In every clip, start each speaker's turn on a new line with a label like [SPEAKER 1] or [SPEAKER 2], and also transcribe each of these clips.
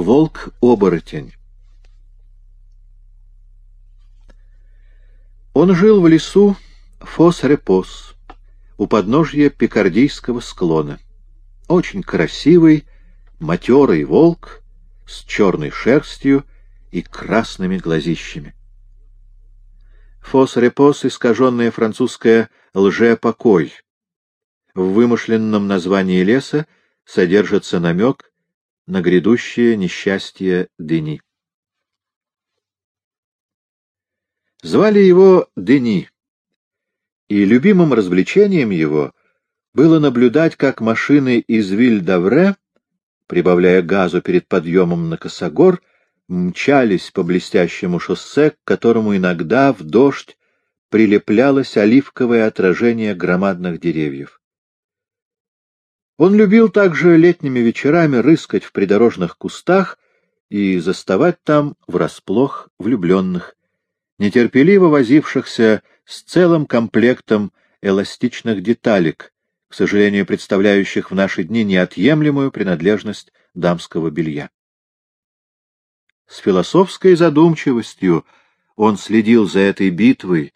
[SPEAKER 1] Волк-оборотень Он жил в лесу Фос-Репос, у подножья Пикардийского склона. Очень красивый, матерый волк с черной шерстью и красными глазищами. Фос-Репос — искаженное французское «лже-покой». В вымышленном названии леса содержится намек на грядущее несчастье Дени. Звали его Дени, и любимым развлечением его было наблюдать, как машины из Виль-Давре, прибавляя газу перед подъемом на косогор, мчались по блестящему шоссе, к которому иногда в дождь прилеплялось оливковое отражение громадных деревьев. Он любил также летними вечерами рыскать в придорожных кустах и заставать там врасплох влюбленных, нетерпеливо возившихся с целым комплектом эластичных деталек, к сожалению, представляющих в наши дни неотъемлемую принадлежность дамского белья. С философской задумчивостью он следил за этой битвой,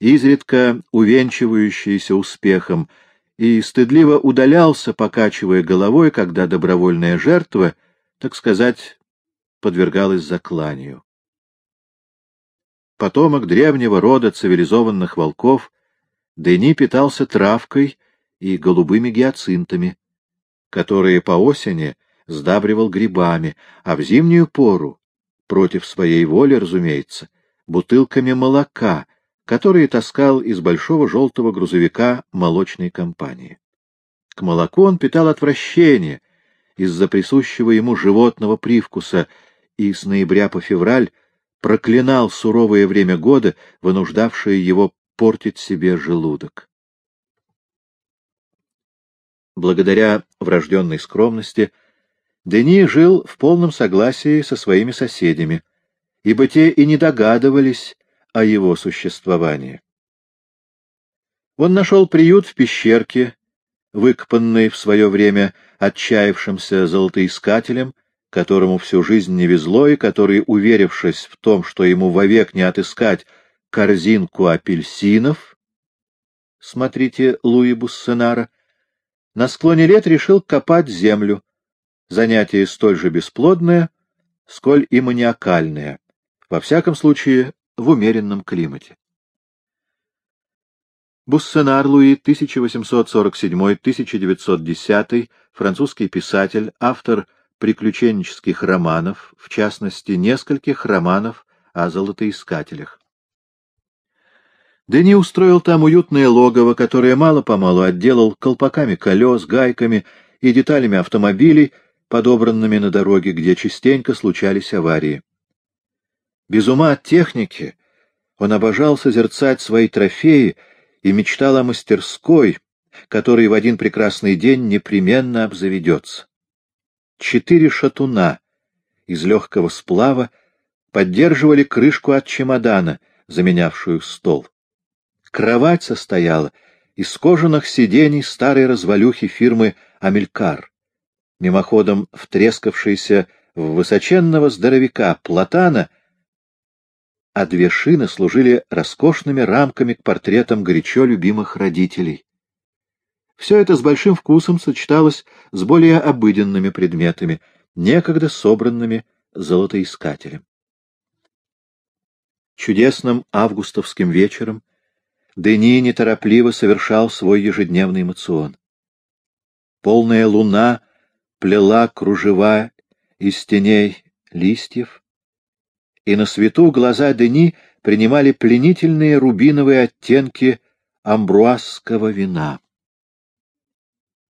[SPEAKER 1] изредка увенчивающейся успехом, и стыдливо удалялся, покачивая головой, когда добровольная жертва, так сказать, подвергалась закланию. Потомок древнего рода цивилизованных волков, Дени питался травкой и голубыми гиацинтами, которые по осени сдабривал грибами, а в зимнюю пору, против своей воли, разумеется, бутылками молока, которые таскал из большого желтого грузовика молочной компании. К молоку он питал отвращение из-за присущего ему животного привкуса, и с ноября по февраль проклинал суровое время года, вынуждавшее его портить себе желудок. Благодаря врожденной скромности Дени жил в полном согласии со своими соседями, ибо те и не догадывались о его существовании. Он нашел приют в пещерке, выкопанной в свое время отчаявшимся золотоискателем, которому всю жизнь не везло и который, уверившись в том, что ему вовек не отыскать корзинку апельсинов, смотрите Луи Буссенара, на склоне лет решил копать землю, занятие столь же бесплодное, сколь и маниакальное, во всяком случае в умеренном климате. Буссенар Луи, 1847-1910, французский писатель, автор приключенческих романов, в частности, нескольких романов о золотоискателях. Дени устроил там уютное логово, которое мало-помалу отделал колпаками колес, гайками и деталями автомобилей, подобранными на дороге, где частенько случались аварии. Без ума от техники он обожал созерцать свои трофеи и мечтал о мастерской, которой в один прекрасный день непременно обзаведется. Четыре шатуна из легкого сплава поддерживали крышку от чемодана, заменявшую стол. Кровать состояла из кожаных сидений старой развалюхи фирмы «Амелькар», мимоходом втрескавшейся в высоченного здоровяка Платана, а две шины служили роскошными рамками к портретам горячо любимых родителей. Все это с большим вкусом сочеталось с более обыденными предметами, некогда собранными золотоискателем. Чудесным августовским вечером Дени неторопливо совершал свой ежедневный мацион. Полная луна плела кружева из теней листьев, и на свету глаза Дени принимали пленительные рубиновые оттенки амбруазского вина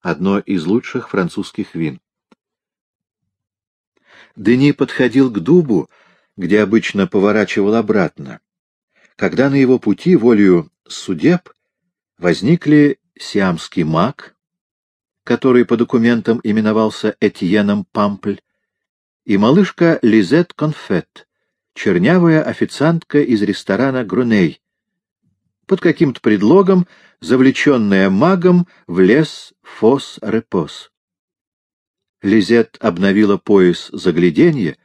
[SPEAKER 1] одно из лучших французских вин. Дени подходил к дубу, где обычно поворачивал обратно, когда на его пути волею судеб возникли сиамский маг, который по документам именовался Этьеном Пампль, и малышка Лизет Конфет, чернявая официантка из ресторана Груней, под каким-то предлогом завлеченная магом в лес Фос-Репос. Лизет обновила пояс загляденья,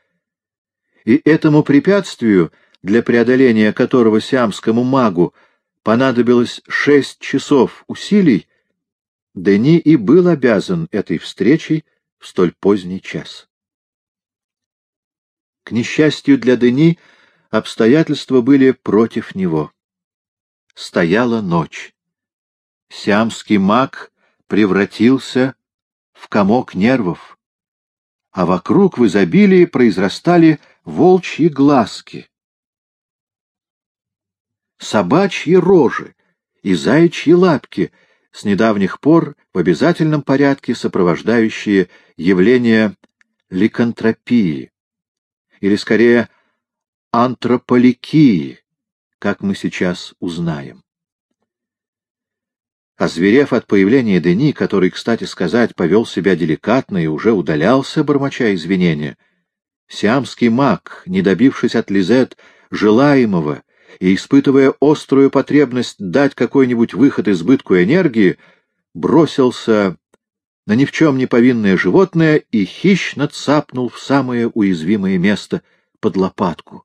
[SPEAKER 1] и этому препятствию, для преодоления которого сиамскому магу понадобилось шесть часов усилий, Дени и был обязан этой встречей в столь поздний час. К несчастью для Дени, обстоятельства были против него. Стояла ночь. Сиамский маг превратился в комок нервов, а вокруг в изобилии произрастали волчьи глазки, собачьи рожи и заячьи лапки, с недавних пор в обязательном порядке сопровождающие явление ликантропии, или скорее антрополикии, как мы сейчас узнаем. Озверев от появления Дени, который, кстати сказать, повел себя деликатно и уже удалялся, бормоча извинения, сиамский маг, не добившись от Лизет желаемого и испытывая острую потребность дать какой-нибудь выход избытку энергии, бросился на ни в чем не повинное животное и хищно цапнул в самое уязвимое место — под лопатку.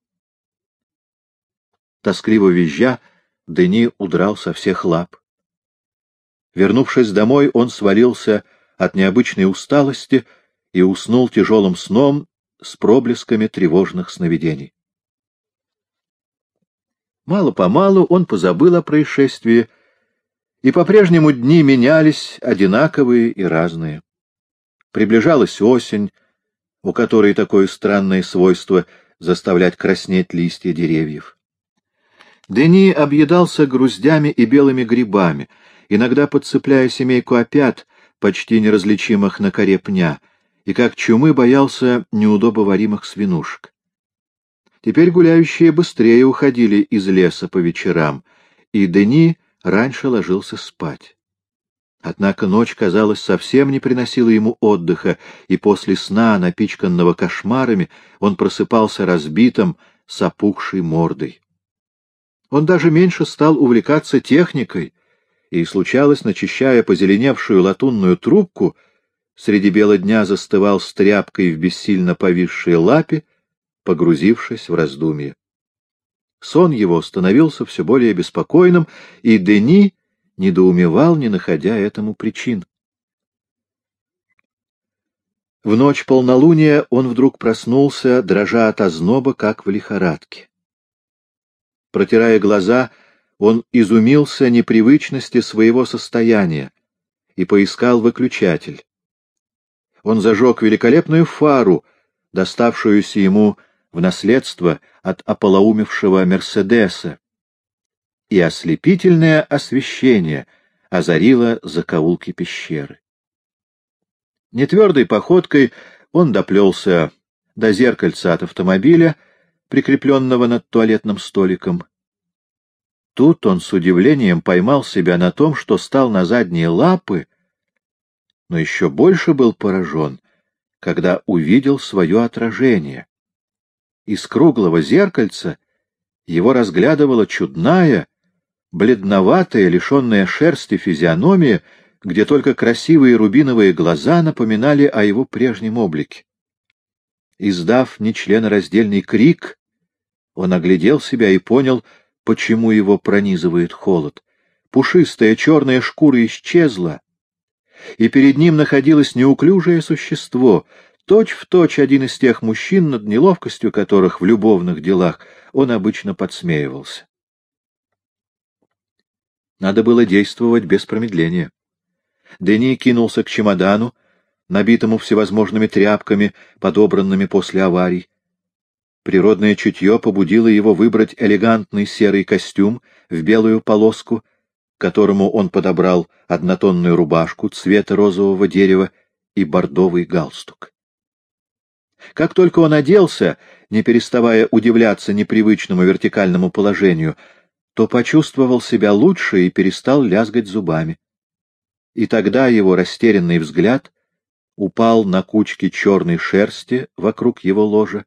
[SPEAKER 1] Тоскливо визжа, Дени удрал со всех лап. Вернувшись домой, он свалился от необычной усталости и уснул тяжелым сном с проблесками тревожных сновидений. Мало-помалу он позабыл о происшествии, и по-прежнему дни менялись, одинаковые и разные. Приближалась осень, у которой такое странное свойство заставлять краснеть листья деревьев. Дени объедался груздями и белыми грибами — иногда подцепляя семейку опят, почти неразличимых на коре пня, и как чумы боялся неудобоваримых свинушек. Теперь гуляющие быстрее уходили из леса по вечерам, и Дени раньше ложился спать. Однако ночь, казалось, совсем не приносила ему отдыха, и после сна, напичканного кошмарами, он просыпался разбитым, с опухшей мордой. Он даже меньше стал увлекаться техникой, и, случалось, начищая позеленевшую латунную трубку, среди бела дня застывал с тряпкой в бессильно повисшей лапе, погрузившись в раздумье. Сон его становился все более беспокойным, и Дени недоумевал, не находя этому причин. В ночь полнолуния он вдруг проснулся, дрожа от озноба, как в лихорадке. Протирая глаза, он изумился непривычности своего состояния и поискал выключатель. Он зажег великолепную фару, доставшуюся ему в наследство от ополоумевшего Мерседеса, и ослепительное освещение озарило закоулки пещеры. Нетвердой походкой он доплелся до зеркальца от автомобиля, прикрепленного над туалетным столиком, Тут он с удивлением поймал себя на том, что стал на задние лапы, но еще больше был поражен, когда увидел свое отражение. Из круглого зеркальца его разглядывала чудная, бледноватая, лишенная шерсти физиономия, где только красивые рубиновые глаза напоминали о его прежнем облике. Издав нечленораздельный крик, он оглядел себя и понял, почему его пронизывает холод. Пушистая черная шкура исчезла, и перед ним находилось неуклюжее существо, точь-в-точь точь один из тех мужчин, над неловкостью которых в любовных делах он обычно подсмеивался. Надо было действовать без промедления. Дени кинулся к чемодану, набитому всевозможными тряпками, подобранными после аварий. Природное чутье побудило его выбрать элегантный серый костюм в белую полоску, которому он подобрал однотонную рубашку цвета розового дерева и бордовый галстук. Как только он оделся, не переставая удивляться непривычному вертикальному положению, то почувствовал себя лучше и перестал лязгать зубами. И тогда его растерянный взгляд упал на кучки черной шерсти вокруг его ложа,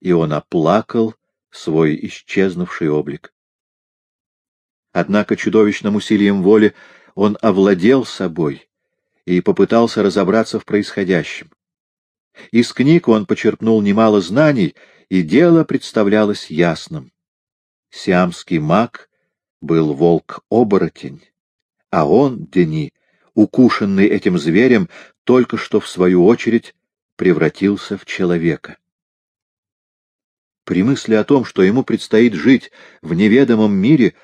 [SPEAKER 1] и он оплакал свой исчезнувший облик. Однако чудовищным усилием воли он овладел собой и попытался разобраться в происходящем. Из книг он почерпнул немало знаний, и дело представлялось ясным. Сиамский маг был волк-оборотень, а он, Дени, укушенный этим зверем, только что, в свою очередь, превратился в человека. При мысли о том, что ему предстоит жить в неведомом мире,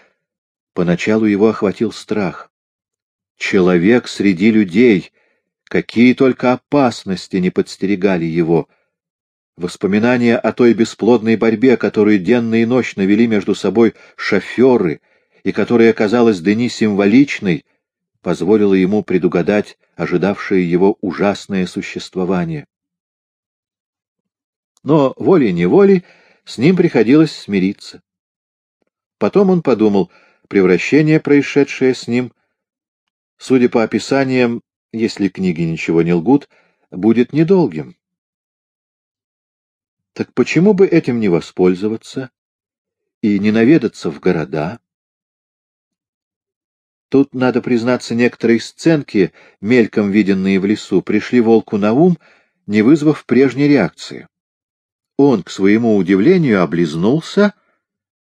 [SPEAKER 1] поначалу его охватил страх. Человек среди людей, какие только опасности не подстерегали его. Воспоминания о той бесплодной борьбе, которую денно и ночно вели между собой шоферы, и которая казалась Дени символичной, позволила ему предугадать ожидавшее его ужасное существование. Но волей-неволей с ним приходилось смириться. Потом он подумал, превращение, происшедшее с ним, судя по описаниям, если книги ничего не лгут, будет недолгим. Так почему бы этим не воспользоваться и не наведаться в города? Тут, надо признаться, некоторые сценки, мельком виденные в лесу, пришли волку на ум, не вызвав прежней реакции. Он, к своему удивлению, облизнулся,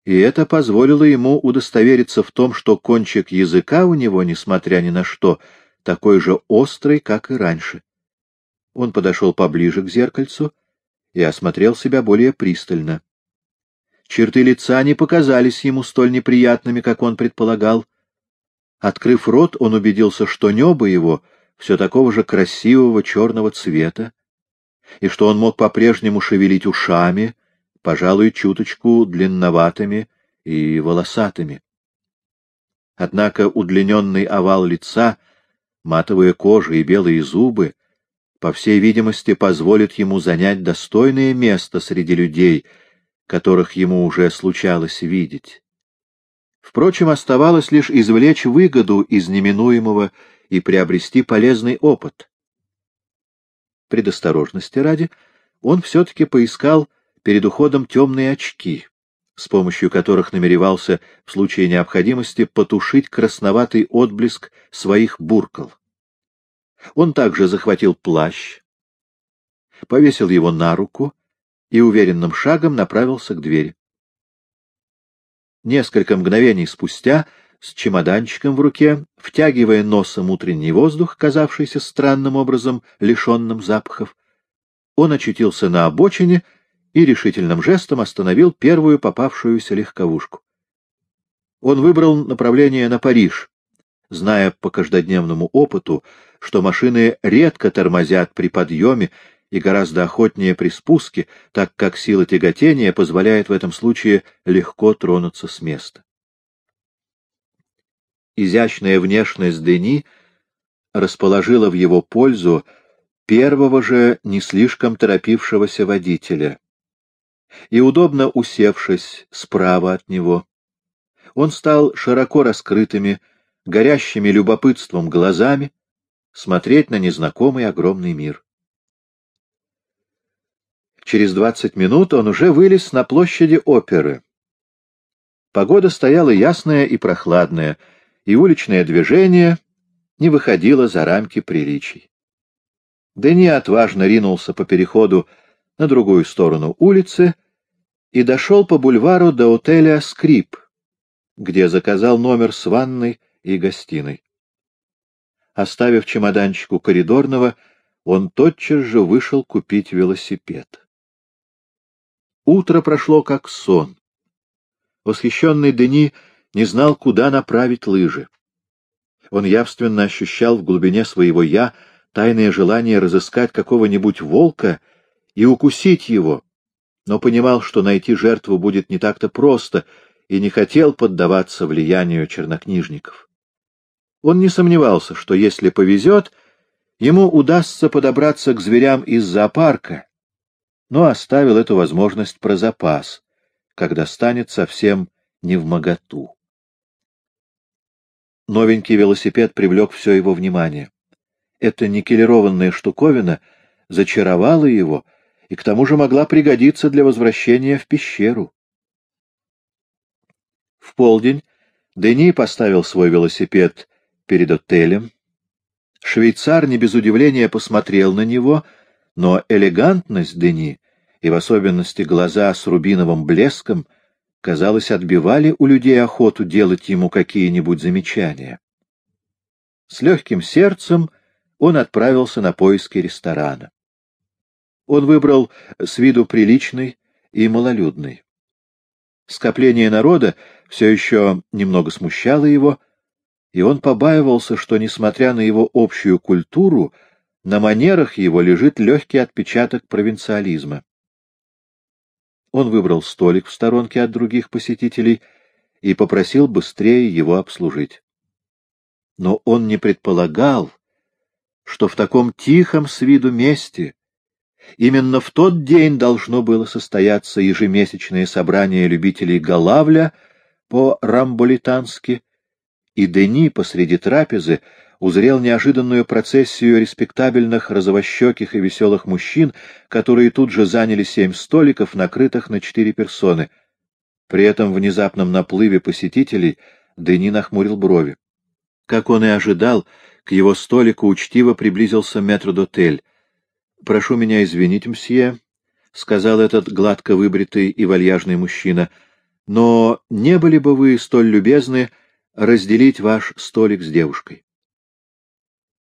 [SPEAKER 1] и это позволило ему удостовериться в том, что кончик языка у него, несмотря ни на что, такой же острый, как и раньше. Он подошел поближе к зеркальцу и осмотрел себя более пристально. Черты лица не показались ему столь неприятными, как он предполагал. Открыв рот, он убедился, что небо его все такого же красивого черного цвета, и что он мог по-прежнему шевелить ушами, пожалуй, чуточку длинноватыми и волосатыми. Однако удлиненный овал лица, матовая кожа и белые зубы, по всей видимости, позволят ему занять достойное место среди людей, которых ему уже случалось видеть. Впрочем, оставалось лишь извлечь выгоду из неминуемого и приобрести полезный опыт. Предосторожности ради он все-таки поискал перед уходом темные очки, с помощью которых намеревался в случае необходимости потушить красноватый отблеск своих буркал. Он также захватил плащ, повесил его на руку и уверенным шагом направился к двери. Несколько мгновений спустя, с чемоданчиком в руке, втягивая носом утренний воздух, казавшийся странным образом лишенным запахов, он очутился на обочине и решительным жестом остановил первую попавшуюся легковушку. Он выбрал направление на Париж, зная по каждодневному опыту, что машины редко тормозят при подъеме и гораздо охотнее при спуске, так как сила тяготения позволяет в этом случае легко тронуться с места. Изящная внешность Дени расположила в его пользу первого же не слишком торопившегося водителя. И удобно усевшись справа от него, он стал широко раскрытыми, горящими любопытством глазами смотреть на незнакомый огромный мир. Через двадцать минут он уже вылез на площади оперы. Погода стояла ясная и прохладная, и уличное движение не выходило за рамки приличий. Дени отважно ринулся по переходу на другую сторону улицы и дошел по бульвару до отеля «Скрип», где заказал номер с ванной и гостиной. Оставив чемоданчик у коридорного, он тотчас же вышел купить велосипед. Утро прошло как сон. Восхищенный Дени не знал, куда направить лыжи. Он явственно ощущал в глубине своего «я» тайное желание разыскать какого-нибудь волка и укусить его, но понимал, что найти жертву будет не так-то просто, и не хотел поддаваться влиянию чернокнижников. Он не сомневался, что если повезет, ему удастся подобраться к зверям из зоопарка, но оставил эту возможность про запас, когда станет совсем не в моготу. Новенький велосипед привлек все его внимание. Эта никелированная штуковина зачаровала его и к тому же могла пригодиться для возвращения в пещеру. В полдень Дени поставил свой велосипед перед отелем, Швейцар не без удивления посмотрел на него, но элегантность Дени и в особенности глаза с рубиновым блеском, казалось, отбивали у людей охоту делать ему какие-нибудь замечания. С легким сердцем он отправился на поиски ресторана. Он выбрал с виду приличный и малолюдный. Скопление народа все еще немного смущало его, и он побаивался, что, несмотря на его общую культуру, на манерах его лежит легкий отпечаток провинциализма. Он выбрал столик в сторонке от других посетителей и попросил быстрее его обслужить. Но он не предполагал, что в таком тихом с виду месте именно в тот день должно было состояться ежемесячное собрание любителей Галавля по-рамболитански, и Дени посреди трапезы узрел неожиданную процессию респектабельных, розовощеких и веселых мужчин, которые тут же заняли семь столиков, накрытых на четыре персоны. При этом внезапном наплыве посетителей Дени нахмурил брови. Как он и ожидал, к его столику учтиво приблизился метрдотель. — Прошу меня извинить, мсье, — сказал этот гладко выбритый и вальяжный мужчина, — но не были бы вы столь любезны разделить ваш столик с девушкой?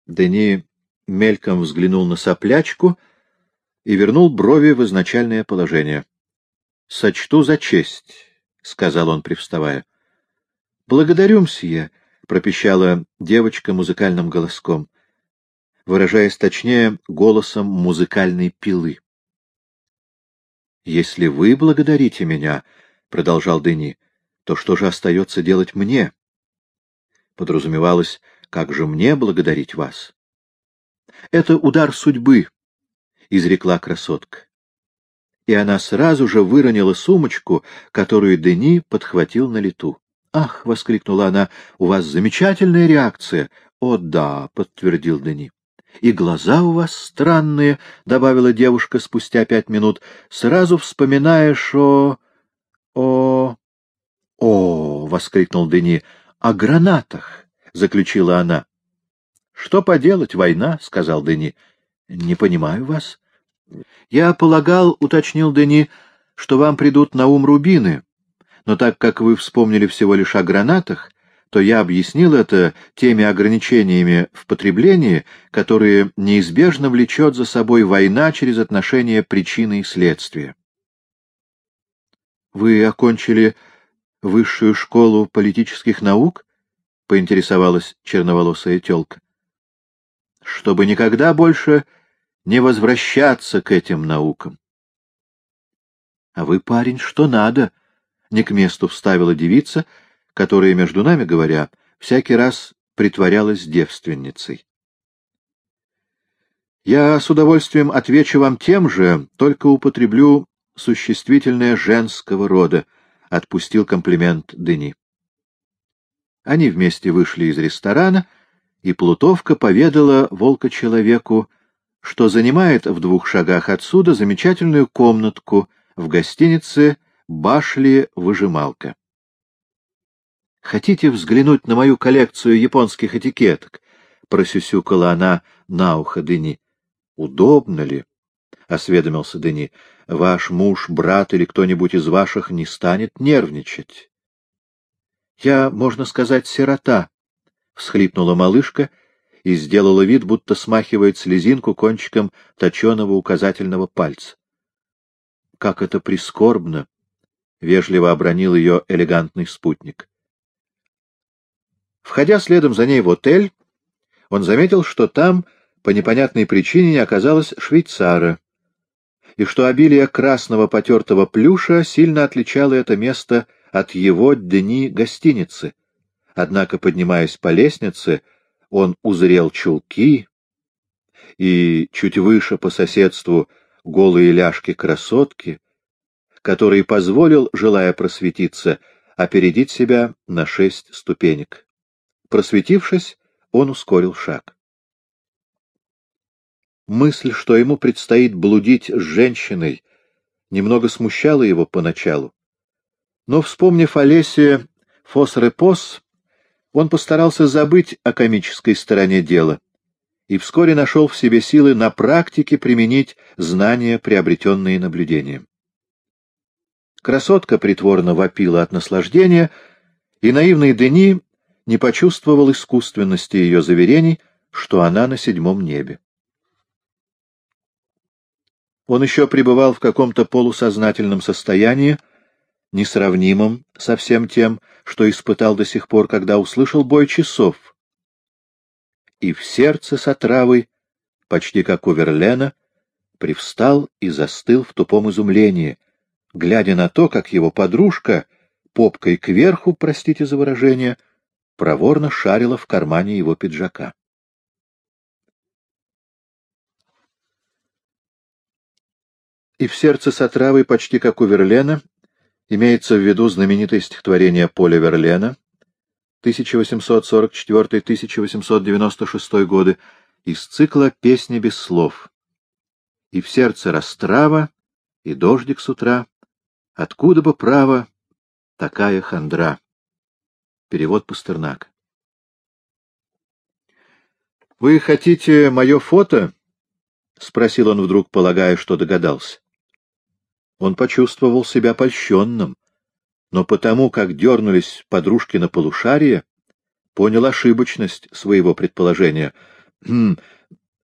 [SPEAKER 1] Дени мельком взглянул на соплячку и вернул брови в изначальное положение. — Сочту за честь, — сказал он, привставая. — Благодарю, мсье, — пропищала девочка музыкальным голоском, выражаясь точнее голосом музыкальной пилы. — Если вы благодарите меня, — продолжал Дени, — то что же остается делать мне? Подразумевалось как же мне благодарить вас? — Это удар судьбы, — изрекла красотка. И она сразу же выронила сумочку, которую Дени подхватил на лету. «Ах!» — воскликнула она, — «у вас замечательная реакция!» «О, да!» — подтвердил Дени. «И глаза у вас странные», — добавила девушка спустя пять минут, — «сразу вспоминаешь о... о...» «О!» — воскликнул Дени. «О гранатах!» — заключила она. — Что поделать, война, — сказал Дени. — Не понимаю вас. — Я полагал, — уточнил Дени, — что вам придут на ум рубины, но так как вы вспомнили всего лишь о гранатах, то я объяснил это теми ограничениями в потреблении, которые неизбежно влечет за собой война через отношения причины и следствия. — Вы окончили высшую школу политических наук? — поинтересовалась черноволосая тёлка. — Чтобы никогда больше не возвращаться к этим наукам. — А вы, парень, что надо? — не к месту вставила девица, которая, между нами говоря, всякий раз притворялась девственницей. Я с удовольствием отвечу вам тем же, только употреблю существительное женского рода, — отпустил комплимент Дени. Они вместе вышли из ресторана, и Плутовка поведала волка-человеку, что занимает в двух шагах отсюда замечательную комнатку в гостинице «Башли-выжималка». «Хотите взглянуть на мою коллекцию японских этикеток?» — просюсюкала она на ухо Дени. «Удобно ли?» — осведомился Дени. «Ваш муж, брат или кто-нибудь из ваших не станет нервничать?» Я, можно сказать, сирота, — всхлипнула малышка и сделала вид, будто смахивает слезинку кончиком точеного указательного пальца. Как это прискорбно! — вежливо обронил ее элегантный спутник. Входя следом за ней в отель, он заметил, что там по непонятной причине не оказалось швейцара, и что обилие красного потертого плюша сильно отличало это место от его дни гостиницы. Однако, поднимаясь по лестнице, он узрел чулки и чуть выше по соседству голые ляжки красотки, который позволил, желая просветиться, опередить себя на шесть ступенек. Просветившись, он ускорил шаг. Мысль, что ему предстоит блудить с женщиной, немного смущала его поначалу. Но, вспомнив о лесе Фос-Репос, он постарался забыть о комической стороне дела и вскоре нашел в себе силы на практике применить знания, приобретенные наблюдением. Красотка притворно вопила от наслаждения, и наивный Дени не почувствовал искусственности ее заверений, что она на седьмом небе. Он еще пребывал в каком-то полусознательном состоянии, несравнимом со всем тем, что испытал до сих пор, когда услышал бой часов. И в сердце с отравой, почти как у Верлена, привстал и застыл в тупом изумлении, глядя на то, как его подружка, попкой кверху, простите за выражение, проворно шарила в кармане его пиджака. И в сердце с отравой, почти как у Верлена, имеется в виду знаменитое стихотворение Поля Верлена 1844-1896 годы из цикла «Песни без слов». И в сердце растрава, и дождик с утра, Откуда бы право такая хандра? Перевод Пастернак. «Вы хотите мое фото?» — спросил он вдруг, полагая, что догадался. Он почувствовал себя польщенным, но потому, как дернулись подружки на полушарие, понял ошибочность своего предположения. «Хм,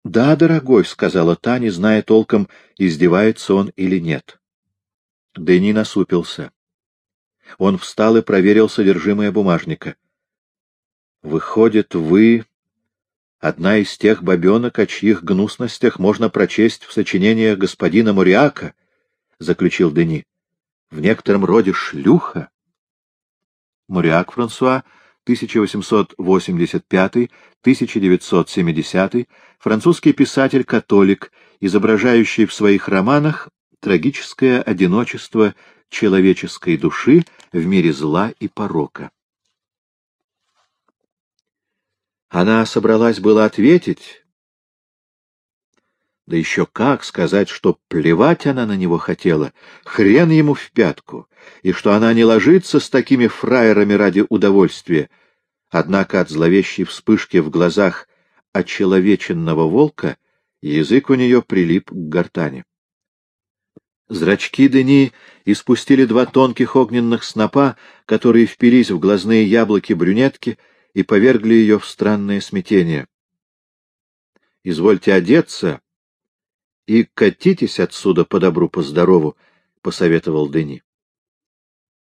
[SPEAKER 1] «Да, дорогой», — сказала та, не зная толком, издевается он или нет. Дэнни насупился. Он встал и проверил содержимое бумажника. «Выходит, вы одна из тех бабенок, о чьих гнусностях можно прочесть в сочинениях господина Муриака?» — заключил Дени. «В некотором роде шлюха?» Муриак Франсуа, 1885-1970, французский писатель-католик, изображающий в своих романах трагическое одиночество человеческой души в мире зла и порока. Она собралась было ответить, да еще как сказать, что плевать она на него хотела, хрен ему в пятку, и что она не ложится с такими фраерами ради удовольствия. Однако от зловещей вспышки в глазах очеловеченного волка язык у нее прилип к гортани. Зрачки Дени испустили два тонких огненных снопа, которые впились в глазные яблоки брюнетки и повергли ее в странное смятение. — Извольте одеться и катитесь отсюда по добру, по здорову, — посоветовал Дени.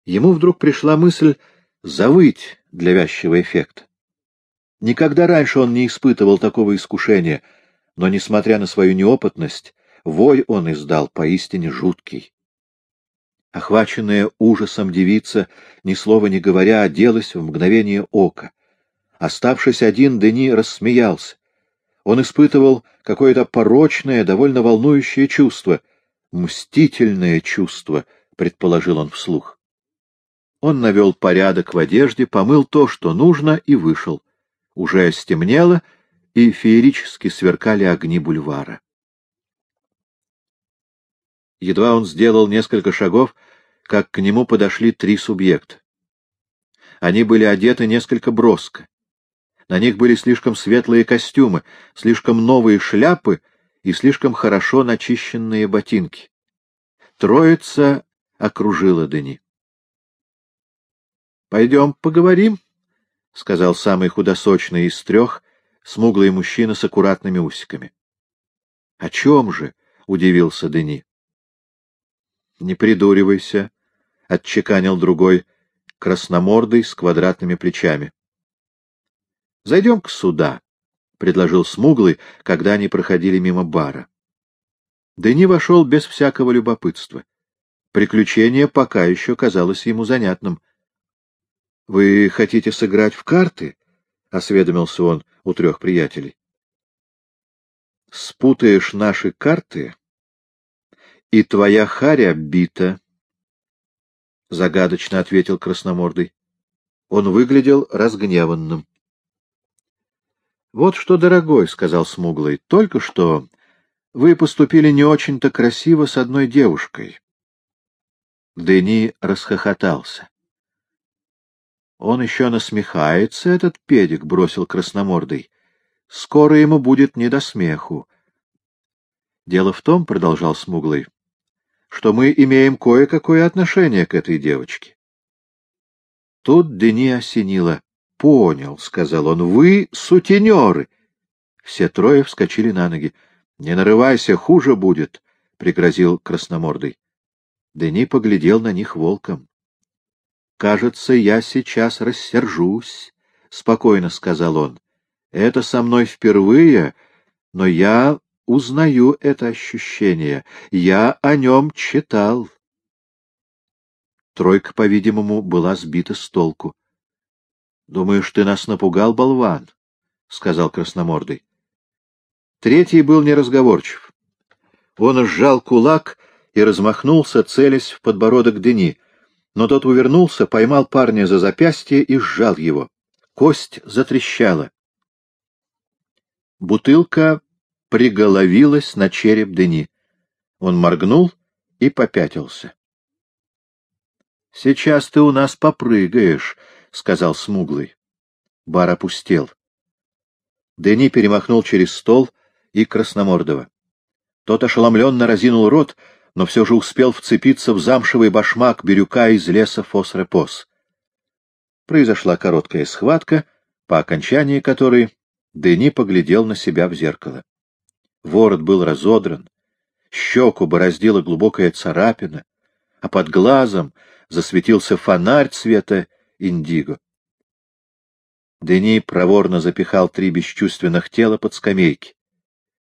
[SPEAKER 1] Ему вдруг пришла мысль завыть для вязчего эффекта. Никогда раньше он не испытывал такого искушения, но, несмотря на свою неопытность, Вой он издал поистине жуткий. Охваченная ужасом девица, ни слова не говоря, оделась в мгновение ока. Оставшись один, Дени рассмеялся. Он испытывал какое-то порочное, довольно волнующее чувство. Мстительное чувство, предположил он вслух. Он навел порядок в одежде, помыл то, что нужно, и вышел. Уже стемнело, и феерически сверкали огни бульвара. Едва он сделал несколько шагов, как к нему подошли три субъекта. Они были одеты несколько броско. На них были слишком светлые костюмы, слишком новые шляпы и слишком хорошо начищенные ботинки. Троица окружила Дени. — Пойдем поговорим, — сказал самый худосочный из трех, смуглый мужчина с аккуратными усиками. — О чем же? — удивился Дени. Не придуривайся, — отчеканил другой, красномордый с квадратными плечами. — Зайдем-ка сюда, — предложил смуглый, когда они проходили мимо бара. Дени вошел без всякого любопытства. Приключение пока еще казалось ему занятным. — Вы хотите сыграть в карты? — осведомился он у трех приятелей. — Спутаешь наши карты, и твоя харя бита, — загадочно ответил красномордый. Он выглядел разгневанным. — Вот что, дорогой, — сказал смуглый, — только что вы поступили не очень-то красиво с одной девушкой. Дени расхохотался. — Он еще насмехается, этот педик, — бросил красномордый. — скоро ему будет не до смеху. Дело в том, — продолжал Смуглый, — что мы имеем кое-какое отношение к этой девочке. Тут Дени осенило. — Понял, — сказал он, — вы сутенеры. Все трое вскочили на ноги. — Не нарывайся, хуже будет, — пригрозил красномордый. Дени поглядел на них волком. — Кажется, я сейчас рассержусь, — спокойно сказал он. — Это со мной впервые, но я узнаю это ощущение. Я о нем читал. Тройка, по-видимому, была сбита с толку. — Думаешь, ты нас напугал, болван? — сказал красномордый. Третий был неразговорчив. Он сжал кулак и размахнулся, целясь в подбородок Дени, но тот увернулся, поймал парня за запястье и сжал его. Кость затрещала. Бутылка приголовилась на череп Дени. Он моргнул и попятился. — Сейчас ты у нас попрыгаешь, — сказал Смуглый. Бар опустел. Дени перемахнул через стол и Красномордова. Тот ошеломленно разинул рот, но все же успел вцепиться в замшевый башмак бирюка из леса фосрепос. Произошла короткая схватка, по окончании которой Дени поглядел на себя в зеркало. Ворот был разодран, щеку бороздила глубокая царапина, а под глазом засветился фонарь цвета индиго. Дени проворно запихал три бесчувственных тела под скамейки.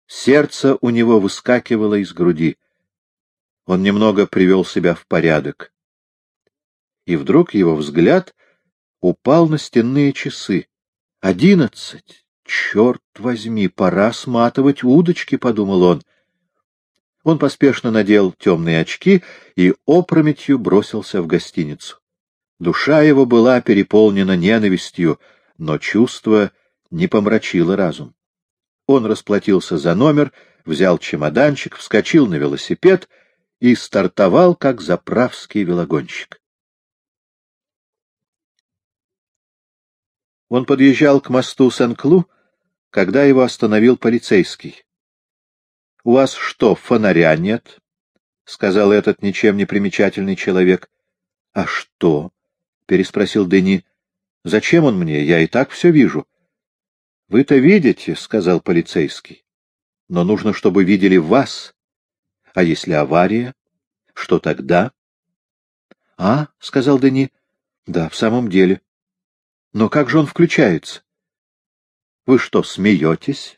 [SPEAKER 1] Сердце у него выскакивало из груди. Он немного привел себя в порядок. И вдруг его взгляд упал на стенные часы. Одиннадцать! Черт возьми, пора сматывать удочки, — подумал он. Он поспешно надел темные очки и опрометью бросился в гостиницу. Душа его была переполнена ненавистью, но чувство не помрачило разум. Он расплатился за номер, взял чемоданчик, вскочил на велосипед и стартовал, как заправский велогонщик. Он подъезжал к мосту Сен-Клу, когда его остановил полицейский. — У вас что, фонаря нет? — сказал этот ничем не примечательный человек. — А что? — переспросил Дени. — Зачем он мне? Я и так все вижу. — Вы-то видите, — сказал полицейский. — Но нужно, чтобы видели вас. А если авария? Что тогда? — А, — сказал Дени. — Да, в самом деле. Но как же он включается? Вы что, смеетесь?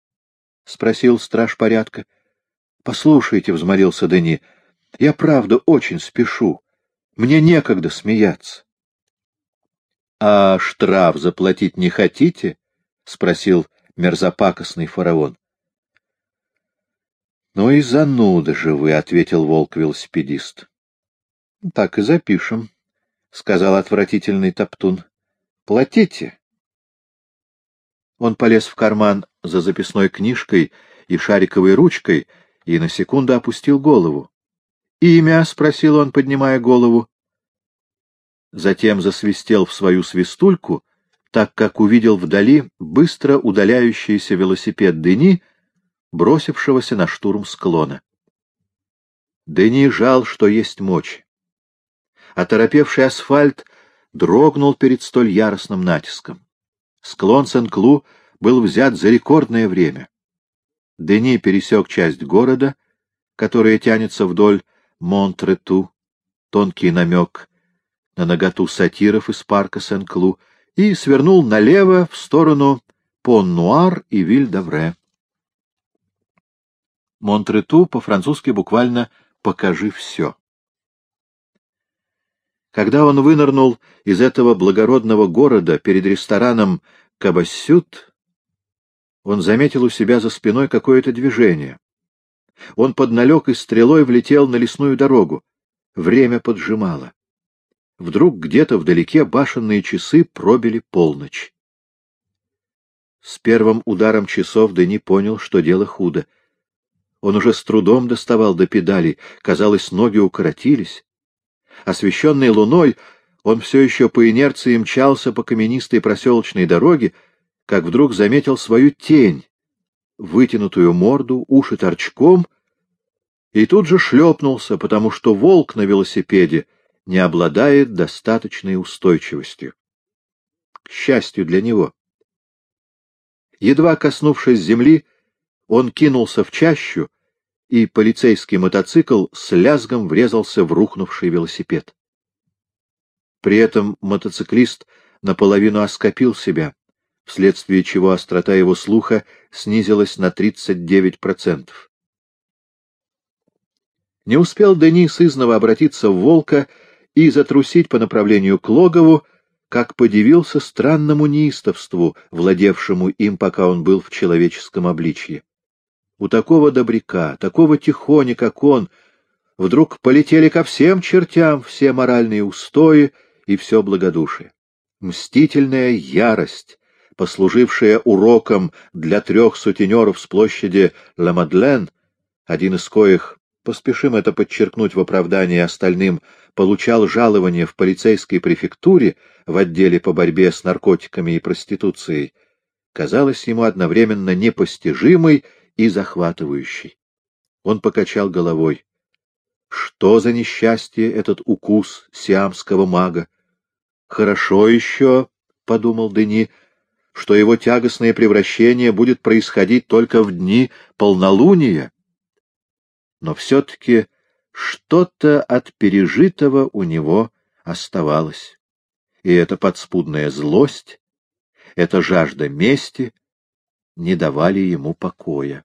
[SPEAKER 1] — спросил страж порядка. — Послушайте, — взмолился Дени, — я правда очень спешу. Мне некогда смеяться. — А штраф заплатить не хотите? — спросил мерзопакостный фараон. — Ну и зануда же вы, — ответил волк-велосипедист. — Так и запишем, — сказал отвратительный топтун. — Платите. Он полез в карман за записной книжкой и шариковой ручкой и на секунду опустил голову. «Имя?» — спросил он, поднимая голову. Затем засвистел в свою свистульку, так как увидел вдали быстро удаляющийся велосипед Дени, бросившегося на штурм склона. Дени жал, что есть мочь. Оторопевший асфальт дрогнул перед столь яростным натиском. Склон Сен-Клу был взят за рекордное время. Дени пересек часть города, которая тянется вдоль Монтрету, тонкий намек на наготу сатиров из парка Сен-Клу, и свернул налево в сторону Пон-Нуар и Виль-Давре. Монтрету по-французски буквально «покажи все». Когда он вынырнул из этого благородного города перед рестораном Кабассют, он заметил у себя за спиной какое-то движение. Он подналег и стрелой влетел на лесную дорогу. Время поджимало. Вдруг где-то вдалеке башенные часы пробили полночь. С первым ударом часов Дени понял, что дело худо. Он уже с трудом доставал до педалей, казалось, ноги укоротились. Освещенный луной, он все еще по инерции мчался по каменистой проселочной дороге, как вдруг заметил свою тень, вытянутую морду, уши торчком, и тут же шлепнулся, потому что волк на велосипеде не обладает достаточной устойчивостью. К счастью для него. Едва коснувшись земли, он кинулся в чащу, и полицейский мотоцикл с лязгом врезался в рухнувший велосипед. При этом мотоциклист наполовину оскопил себя, вследствие чего острота его слуха снизилась на 39%. Не успел Денис изново обратиться в волка и затрусить по направлению к логову, как подивился странному неистовству, владевшему им, пока он был в человеческом обличье. У такого добряка, такого тихони, как он, вдруг полетели ко всем чертям все моральные устои и все благодушие. Мстительная ярость, послужившая уроком для трех сутенеров с площади Ла-Мадлен, один из коих, поспешим это подчеркнуть в оправдании остальным, получал жалование в полицейской префектуре в отделе по борьбе с наркотиками и проституцией, казалась ему одновременно непостижимой и захватывающей. Он покачал головой. Что за несчастье этот укус сиамского мага? Хорошо еще, — подумал Дени, — что его тягостное превращение будет происходить только в дни полнолуния. Но все-таки что-то от пережитого у него оставалось. И эта подспудная злость, эта жажда мести не давали ему покоя.